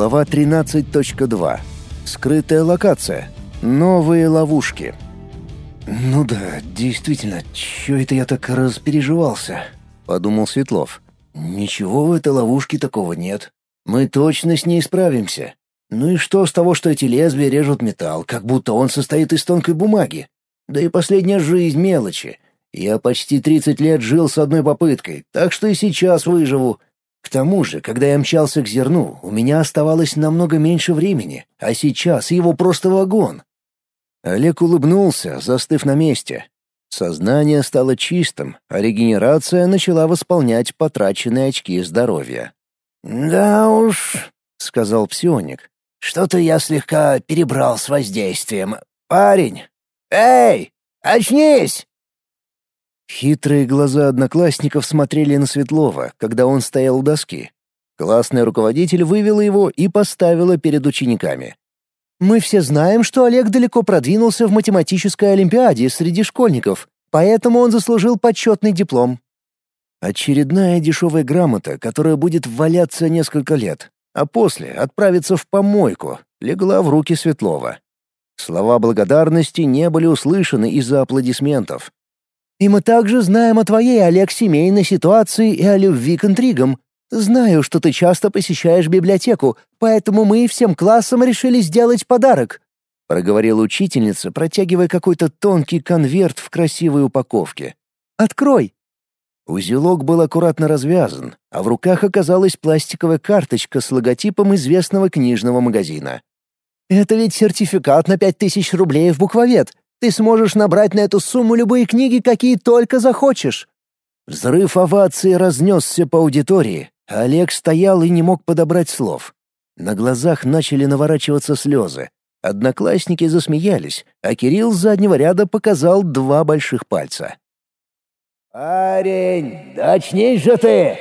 Глава 13.2. Скрытая локация. Новые ловушки. «Ну да, действительно, чё это я так распереживался?» — подумал Светлов. «Ничего в этой ловушке такого нет. Мы точно с ней справимся. Ну и что с того, что эти лезвия режут металл, как будто он состоит из тонкой бумаги? Да и последняя жизнь мелочи. Я почти 30 лет жил с одной попыткой, так что и сейчас выживу. К тому же, когда я мчался к зерну, у меня оставалось намного меньше времени, а сейчас его просто вагон. Олег улыбнулся, застыв на месте. Сознание стало чистым, а регенерация начала восполнять потраченные очки здоровья. «Да уж», — сказал псионик, — «что-то я слегка перебрал с воздействием. Парень! Эй, очнись!» Хитрые глаза одноклассников смотрели на Светлова, когда он стоял у доски. Классный руководитель вывела его и поставила перед учениками. «Мы все знаем, что Олег далеко продвинулся в математической олимпиаде среди школьников, поэтому он заслужил почетный диплом». Очередная дешевая грамота, которая будет валяться несколько лет, а после отправиться в помойку, легла в руки Светлова. Слова благодарности не были услышаны из-за аплодисментов. И мы также знаем о твоей, Олег, семейной ситуации и о любви к интригам. Знаю, что ты часто посещаешь библиотеку, поэтому мы всем классам решили сделать подарок», — проговорила учительница, протягивая какой-то тонкий конверт в красивой упаковке. «Открой». Узелок был аккуратно развязан, а в руках оказалась пластиковая карточка с логотипом известного книжного магазина. «Это ведь сертификат на пять тысяч рублей в буквовед. Ты сможешь набрать на эту сумму любые книги, какие только захочешь». Взрыв овации разнесся по аудитории, Олег стоял и не мог подобрать слов. На глазах начали наворачиваться слезы. Одноклассники засмеялись, а Кирилл с заднего ряда показал два больших пальца. «Парень, да очнись же ты!»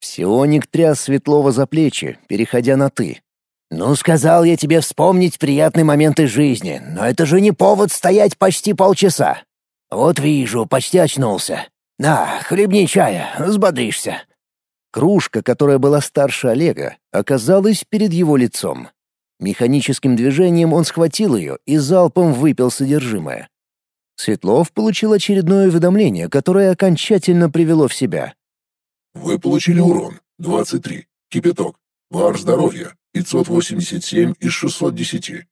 Псионик тряс Светлова за плечи, переходя на «ты». «Ну, сказал я тебе вспомнить приятные моменты жизни, но это же не повод стоять почти полчаса. Вот вижу, почти очнулся. На, хлебни чая, взбодришься». Кружка, которая была старше Олега, оказалась перед его лицом. Механическим движением он схватил ее и залпом выпил содержимое. Светлов получил очередное уведомление, которое окончательно привело в себя. «Вы получили урон. 23. Кипяток. Вар здоровья. 587 из 610.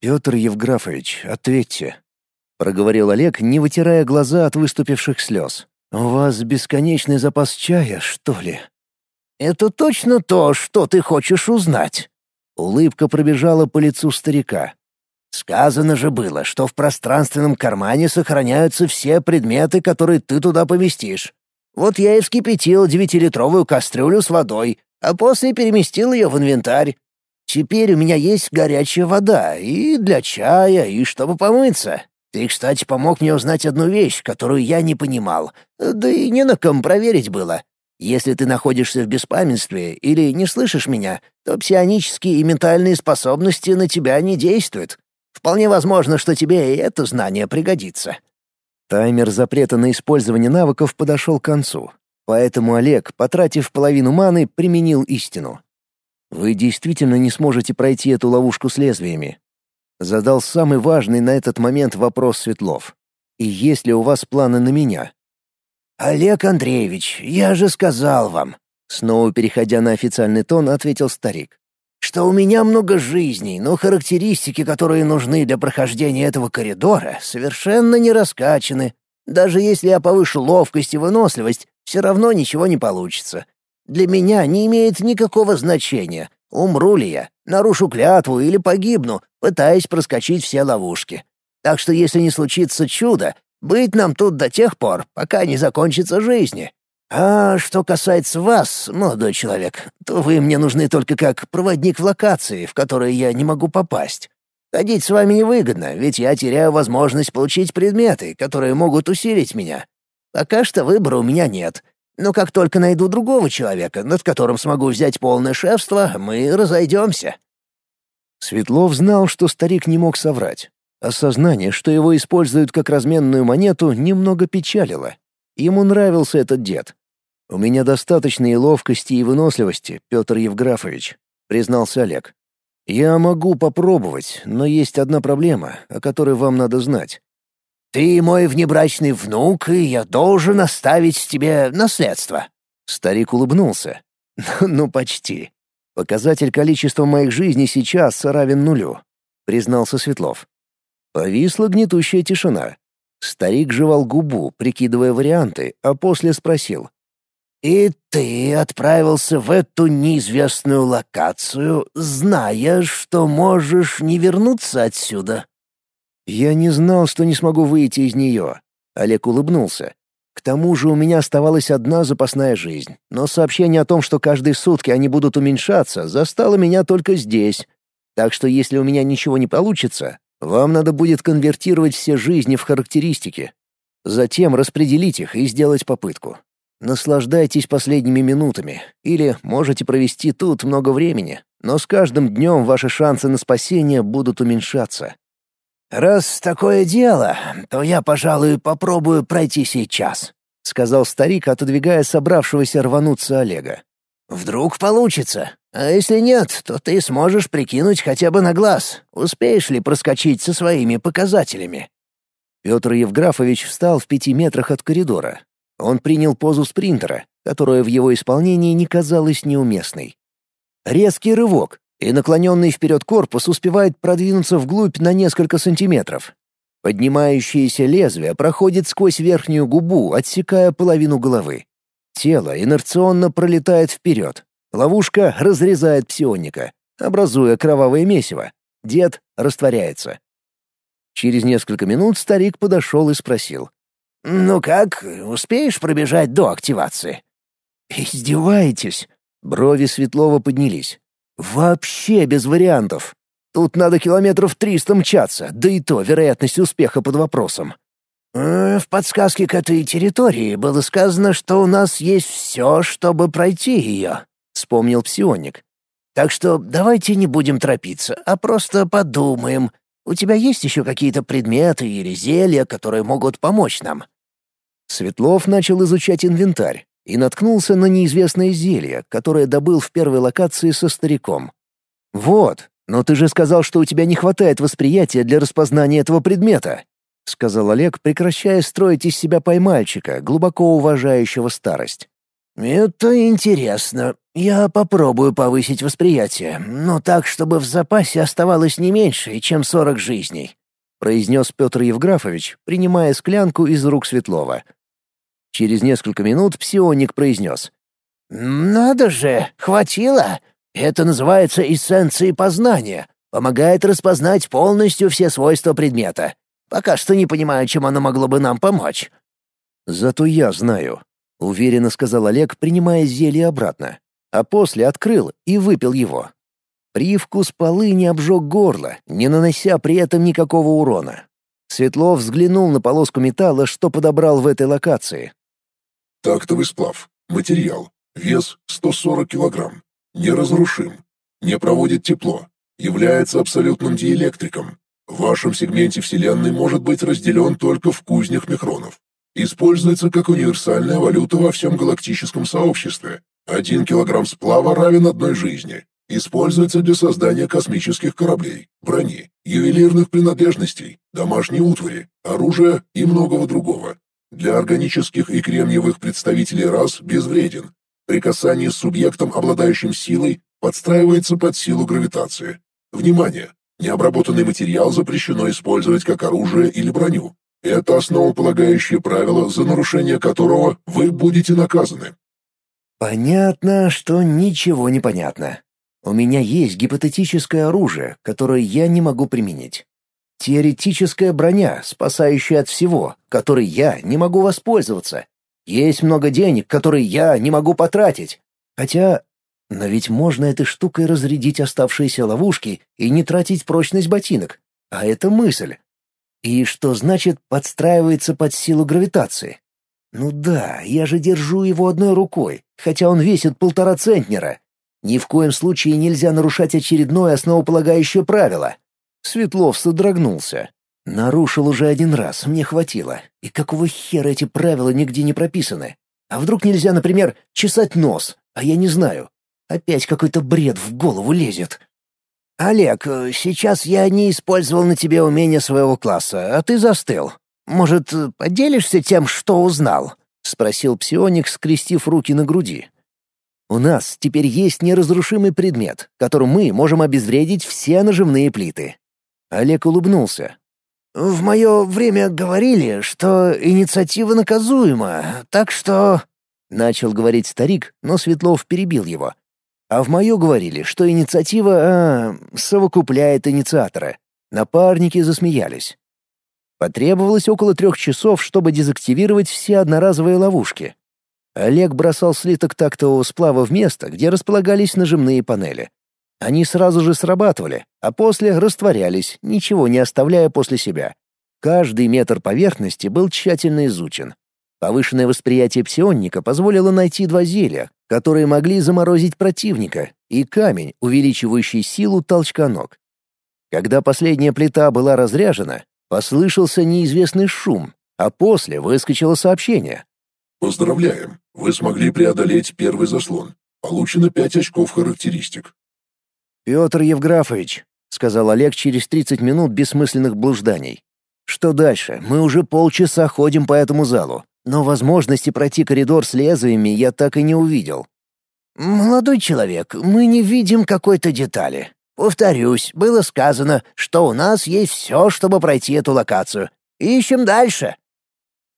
«Петр Евграфович, ответьте», — проговорил Олег, не вытирая глаза от выступивших слез. «У вас бесконечный запас чая, что ли?» «Это точно то, что ты хочешь узнать?» Улыбка пробежала по лицу старика. «Сказано же было, что в пространственном кармане сохраняются все предметы, которые ты туда поместишь. Вот я и вскипятил девятилитровую кастрюлю с водой, а после переместил ее в инвентарь. Теперь у меня есть горячая вода и для чая, и чтобы помыться. Ты, кстати, помог мне узнать одну вещь, которую я не понимал, да и не на ком проверить было. Если ты находишься в беспамятстве или не слышишь меня, то псионические и ментальные способности на тебя не действуют. Вполне возможно, что тебе и это знание пригодится». Таймер запрета на использование навыков подошел к концу. Поэтому Олег, потратив половину маны, применил истину. «Вы действительно не сможете пройти эту ловушку с лезвиями?» Задал самый важный на этот момент вопрос Светлов. «И есть ли у вас планы на меня?» «Олег Андреевич, я же сказал вам», — снова переходя на официальный тон, ответил старик, «что у меня много жизней, но характеристики, которые нужны для прохождения этого коридора, совершенно не раскачаны. Даже если я повышу ловкость и выносливость, все равно ничего не получится. Для меня не имеет никакого значения, умру ли я, нарушу клятву или погибну, пытаясь проскочить все ловушки. Так что если не случится чудо, быть нам тут до тех пор, пока не закончится жизнь. А что касается вас, молодой человек, то вы мне нужны только как проводник в локации, в которые я не могу попасть. Ходить с вами невыгодно, ведь я теряю возможность получить предметы, которые могут усилить меня. Пока что выбора у меня нет. Но как только найду другого человека, над которым смогу взять полное шефство, мы разойдемся». Светлов знал, что старик не мог соврать. Осознание, что его используют как разменную монету, немного печалило. Ему нравился этот дед. «У меня достаточно и ловкости, и выносливости, Петр Евграфович. признался Олег. «Я могу попробовать, но есть одна проблема, о которой вам надо знать. «Ты мой внебрачный внук, и я должен оставить тебе наследство». Старик улыбнулся. «Ну, почти. Показатель количества моих жизней сейчас равен нулю», — признался Светлов. Повисла гнетущая тишина. Старик жевал губу, прикидывая варианты, а после спросил. «И ты отправился в эту неизвестную локацию, зная, что можешь не вернуться отсюда?» «Я не знал, что не смогу выйти из нее», — Олег улыбнулся. «К тому же у меня оставалась одна запасная жизнь, но сообщение о том, что каждые сутки они будут уменьшаться, застало меня только здесь. Так что если у меня ничего не получится, вам надо будет конвертировать все жизни в характеристики. Затем распределить их и сделать попытку. Наслаждайтесь последними минутами, или можете провести тут много времени, но с каждым днем ваши шансы на спасение будут уменьшаться. «Раз такое дело, то я, пожалуй, попробую пройти сейчас», — сказал старик, отодвигая собравшегося рвануться Олега. «Вдруг получится. А если нет, то ты сможешь прикинуть хотя бы на глаз, успеешь ли проскочить со своими показателями». Петр Евграфович встал в пяти метрах от коридора, он принял позу спринтера, которая в его исполнении не казалась неуместной. Резкий рывок, и наклоненный вперед корпус успевает продвинуться вглубь на несколько сантиметров. Поднимающееся лезвие проходит сквозь верхнюю губу, отсекая половину головы. Тело инерционно пролетает вперед. Ловушка разрезает псионника, образуя кровавое месиво. Дед растворяется. Через несколько минут старик подошел и спросил. «Ну как, успеешь пробежать до активации?» «Издеваетесь?» Брови Светлова поднялись. «Вообще без вариантов. Тут надо километров триста мчаться, да и то вероятность успеха под вопросом». «Э, «В подсказке к этой территории было сказано, что у нас есть все, чтобы пройти ее», — вспомнил псионик. «Так что давайте не будем торопиться, а просто подумаем, у тебя есть еще какие-то предметы или зелья, которые могут помочь нам?» Светлов начал изучать инвентарь и наткнулся на неизвестное зелье, которое добыл в первой локации со стариком. «Вот, но ты же сказал, что у тебя не хватает восприятия для распознания этого предмета», — сказал Олег, прекращая строить из себя поймальчика, глубоко уважающего старость. «Это интересно. Я попробую повысить восприятие, но так, чтобы в запасе оставалось не меньше, чем сорок жизней», — произнес Петр Евграфович, принимая склянку из рук Светлова. Через несколько минут псионик произнес. «Надо же, хватило! Это называется эссенцией познания. Помогает распознать полностью все свойства предмета. Пока что не понимаю, чем оно могло бы нам помочь». «Зато я знаю», — уверенно сказал Олег, принимая зелье обратно. А после открыл и выпил его. Привкус полыни обжег горло, не нанося при этом никакого урона. Светлов взглянул на полоску металла, что подобрал в этой локации. Тактовый сплав. Материал. Вес 140 килограмм. Неразрушим. Не проводит тепло. Является абсолютным диэлектриком. В вашем сегменте Вселенной может быть разделен только в кузнях микронов. Используется как универсальная валюта во всем галактическом сообществе. Один килограмм сплава равен одной жизни. Используется для создания космических кораблей, брони, ювелирных принадлежностей, домашней утвари, оружия и многого другого. Для органических и кремниевых представителей рас безвреден. При касании с субъектом, обладающим силой, подстраивается под силу гравитации. Внимание! Необработанный материал запрещено использовать как оружие или броню. Это основополагающее правило, за нарушение которого вы будете наказаны. Понятно, что ничего не понятно. У меня есть гипотетическое оружие, которое я не могу применить. Теоретическая броня, спасающая от всего, которой я не могу воспользоваться. Есть много денег, которые я не могу потратить. Хотя... Но ведь можно этой штукой разрядить оставшиеся ловушки и не тратить прочность ботинок. А это мысль. И что значит подстраивается под силу гравитации? Ну да, я же держу его одной рукой, хотя он весит полтора центнера. Ни в коем случае нельзя нарушать очередное основополагающее правило. Светлов содрогнулся. Нарушил уже один раз, мне хватило. И какого хера эти правила нигде не прописаны? А вдруг нельзя, например, чесать нос? А я не знаю. Опять какой-то бред в голову лезет. «Олег, сейчас я не использовал на тебе умения своего класса, а ты застыл. Может, поделишься тем, что узнал?» — спросил псионик, скрестив руки на груди. «У нас теперь есть неразрушимый предмет, которым мы можем обезвредить все наживные плиты». Олег улыбнулся. «В мое время говорили, что инициатива наказуема, так что...» Начал говорить старик, но Светлов перебил его. А в мою говорили, что инициатива а, совокупляет инициатора. Напарники засмеялись. Потребовалось около трех часов, чтобы дезактивировать все одноразовые ловушки. Олег бросал слиток тактового сплава в место, где располагались нажимные панели. Они сразу же срабатывали, а после растворялись, ничего не оставляя после себя. Каждый метр поверхности был тщательно изучен. Повышенное восприятие псионника позволило найти два зелья, которые могли заморозить противника, и камень, увеличивающий силу толчка ног. Когда последняя плита была разряжена, послышался неизвестный шум, а после выскочило сообщение. «Поздравляем! Вы смогли преодолеть первый заслон. Получено пять очков характеристик». «Петр Евграфович», — сказал Олег через 30 минут бессмысленных блужданий. «Что дальше? Мы уже полчаса ходим по этому залу но возможности пройти коридор с лезвиями я так и не увидел. «Молодой человек, мы не видим какой-то детали. Повторюсь, было сказано, что у нас есть все, чтобы пройти эту локацию. Ищем дальше».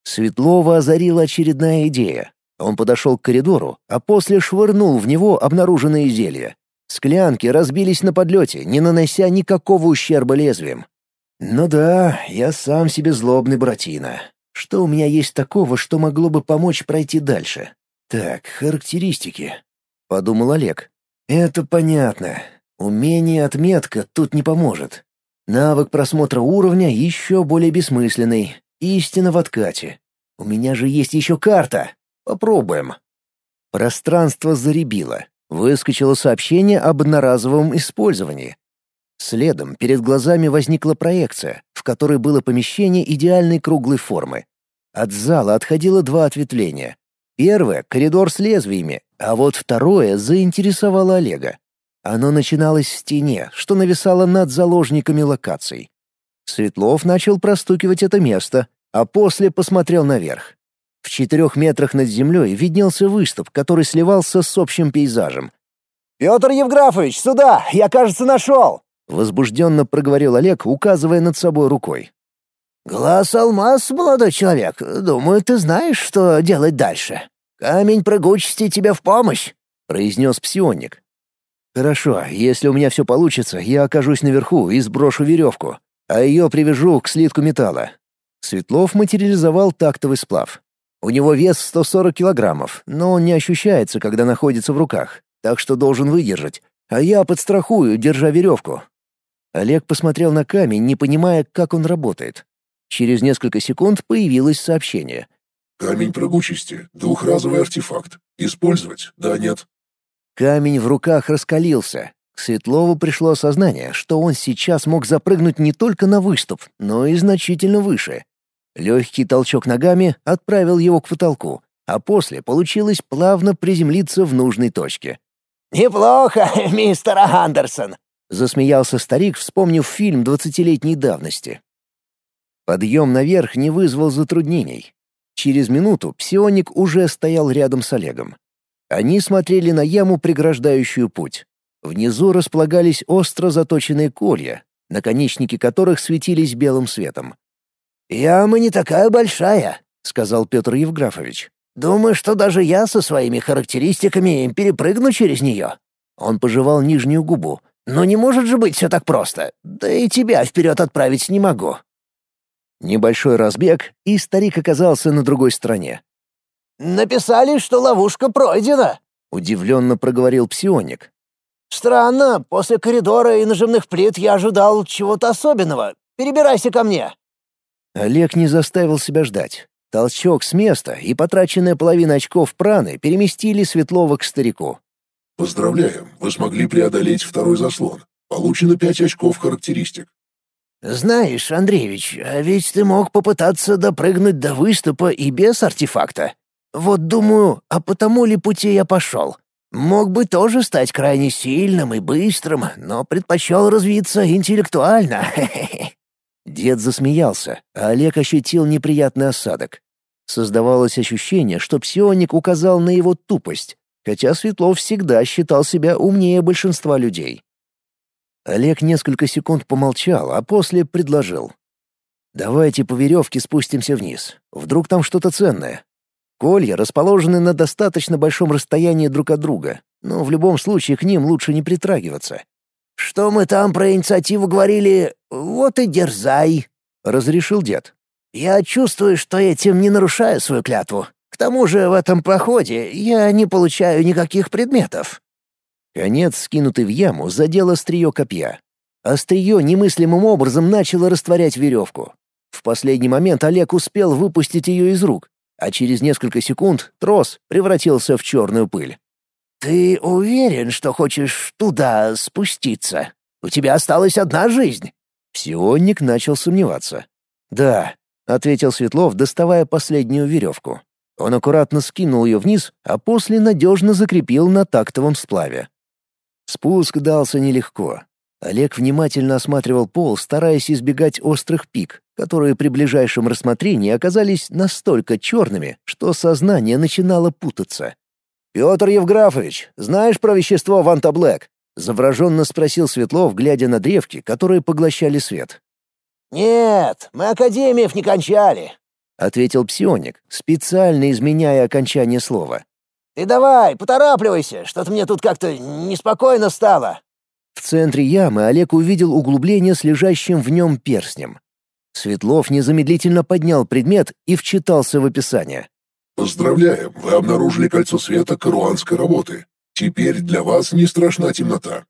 Светлова озарила очередная идея. Он подошел к коридору, а после швырнул в него обнаруженные зелья. Склянки разбились на подлете, не нанося никакого ущерба лезвием. «Ну да, я сам себе злобный братина. Что у меня есть такого, что могло бы помочь пройти дальше? Так, характеристики. Подумал Олег. Это понятно. Умение отметка тут не поможет. Навык просмотра уровня еще более бессмысленный. Истина в откате. У меня же есть еще карта. Попробуем. Пространство заребило. Выскочило сообщение об одноразовом использовании. Следом перед глазами возникла проекция, в которой было помещение идеальной круглой формы. От зала отходило два ответвления. Первое — коридор с лезвиями, а вот второе заинтересовало Олега. Оно начиналось в стене, что нависало над заложниками локаций. Светлов начал простукивать это место, а после посмотрел наверх. В четырех метрах над землей виднелся выступ, который сливался с общим пейзажем. «Петр Евграфович, сюда! Я, кажется, нашел!» Возбужденно проговорил Олег, указывая над собой рукой. «Глаз алмаз, молодой человек. Думаю, ты знаешь, что делать дальше. Камень прыгучести тебе в помощь», — произнес псионник. «Хорошо, если у меня все получится, я окажусь наверху и сброшу веревку, а ее привяжу к слитку металла». Светлов материализовал тактовый сплав. У него вес 140 килограммов, но он не ощущается, когда находится в руках, так что должен выдержать. А я подстрахую, держа веревку. Олег посмотрел на камень, не понимая, как он работает. Через несколько секунд появилось сообщение. «Камень прыгучести. Двухразовый артефакт. Использовать? Да, нет?» Камень в руках раскалился. К Светлову пришло осознание, что он сейчас мог запрыгнуть не только на выступ, но и значительно выше. Легкий толчок ногами отправил его к потолку, а после получилось плавно приземлиться в нужной точке. «Неплохо, мистер Андерсон!» Засмеялся старик, вспомнив фильм двадцатилетней давности. Подъем наверх не вызвал затруднений. Через минуту псионик уже стоял рядом с Олегом. Они смотрели на яму, преграждающую путь. Внизу располагались остро заточенные колья, наконечники которых светились белым светом. «Яма не такая большая», — сказал Петр Евграфович. «Думаю, что даже я со своими характеристиками перепрыгну через нее». Он пожевал нижнюю губу, но не может же быть все так просто. Да и тебя вперед отправить не могу». Небольшой разбег, и старик оказался на другой стороне. «Написали, что ловушка пройдена», — удивленно проговорил псионик. «Странно, после коридора и нажимных плит я ожидал чего-то особенного. Перебирайся ко мне». Олег не заставил себя ждать. Толчок с места и потраченная половина очков праны переместили Светлова к старику. Поздравляем, вы смогли преодолеть второй заслон. Получено пять очков характеристик. Знаешь, Андреевич, а ведь ты мог попытаться допрыгнуть до выступа и без артефакта. Вот думаю, а потому ли пути я пошел? Мог бы тоже стать крайне сильным и быстрым, но предпочел развиться интеллектуально. Дед засмеялся, а Олег ощутил неприятный осадок. Создавалось ощущение, что псионик указал на его тупость, хотя Светлов всегда считал себя умнее большинства людей. Олег несколько секунд помолчал, а после предложил. «Давайте по веревке спустимся вниз. Вдруг там что-то ценное. Колья расположены на достаточно большом расстоянии друг от друга, но в любом случае к ним лучше не притрагиваться». «Что мы там про инициативу говорили? Вот и дерзай», — разрешил дед. «Я чувствую, что этим не нарушаю свою клятву. К тому же в этом походе я не получаю никаких предметов». Конец, скинутый в яму, задел острие копья. Острие немыслимым образом начало растворять веревку. В последний момент Олег успел выпустить ее из рук, а через несколько секунд трос превратился в черную пыль. «Ты уверен, что хочешь туда спуститься? У тебя осталась одна жизнь». Псионник начал сомневаться. «Да», — ответил Светлов, доставая последнюю веревку. Он аккуратно скинул ее вниз, а после надежно закрепил на тактовом сплаве. Спуск дался нелегко. Олег внимательно осматривал пол, стараясь избегать острых пик, которые при ближайшем рассмотрении оказались настолько черными, что сознание начинало путаться. «Петр Евграфович, знаешь про вещество Вантаблэк?» — завраженно спросил Светлов, глядя на древки, которые поглощали свет. «Нет, мы академиев не кончали», — ответил псионик, специально изменяя окончание слова. «Ты давай, поторапливайся, что-то мне тут как-то неспокойно стало». В центре ямы Олег увидел углубление с лежащим в нем перстнем. Светлов незамедлительно поднял предмет и вчитался в описание. «Поздравляем, вы обнаружили кольцо света каруанской работы. Теперь для вас не страшна темнота».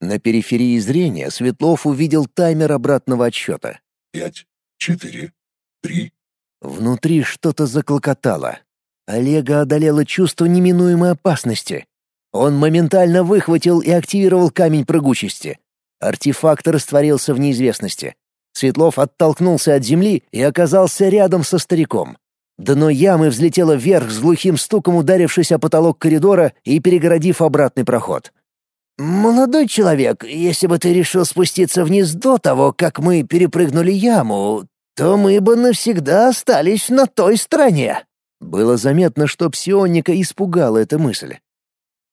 На периферии зрения Светлов увидел таймер обратного отсчета. «Пять, четыре, три». Внутри что-то заклокотало. Олега одолело чувство неминуемой опасности. Он моментально выхватил и активировал камень прыгучести. Артефакт растворился в неизвестности. Светлов оттолкнулся от земли и оказался рядом со стариком. Дно ямы взлетело вверх с глухим стуком, ударившись о потолок коридора и перегородив обратный проход. «Молодой человек, если бы ты решил спуститься вниз до того, как мы перепрыгнули яму, то мы бы навсегда остались на той стороне», было заметно, что псионника испугала эта мысль.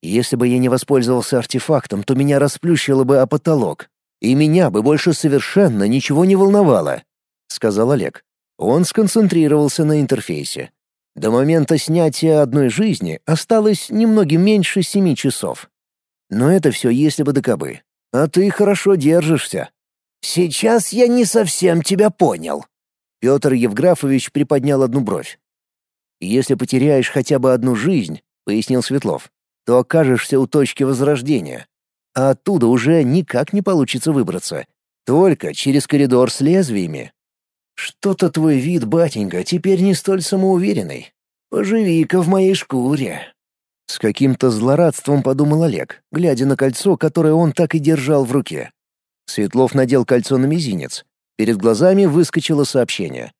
Если бы я не воспользовался артефактом, то меня расплющило бы о потолок, и меня бы больше совершенно ничего не волновало, — сказал Олег. Он сконцентрировался на интерфейсе. До момента снятия одной жизни осталось немного меньше семи часов. Но это все если бы до кобы. А ты хорошо держишься. «Сейчас я не совсем тебя понял». Петр Евграфович приподнял одну бровь. Если потеряешь хотя бы одну жизнь, пояснил Светлов, то окажешься у точки возрождения. А оттуда уже никак не получится выбраться. Только через коридор с лезвиями. Что-то твой вид, батенька, теперь не столь самоуверенный. Поживи-ка в моей шкуре. С каким-то злорадством подумал Олег, глядя на кольцо, которое он так и держал в руке. Светлов надел кольцо на мизинец. Перед глазами выскочило сообщение.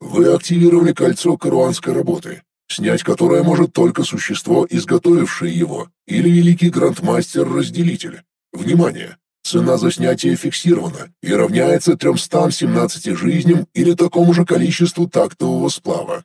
Вы активировали кольцо каруанской работы, снять которое может только существо, изготовившее его, или великий грандмастер-разделитель. Внимание! Цена за снятие фиксирована и равняется 317 жизням или такому же количеству тактового сплава.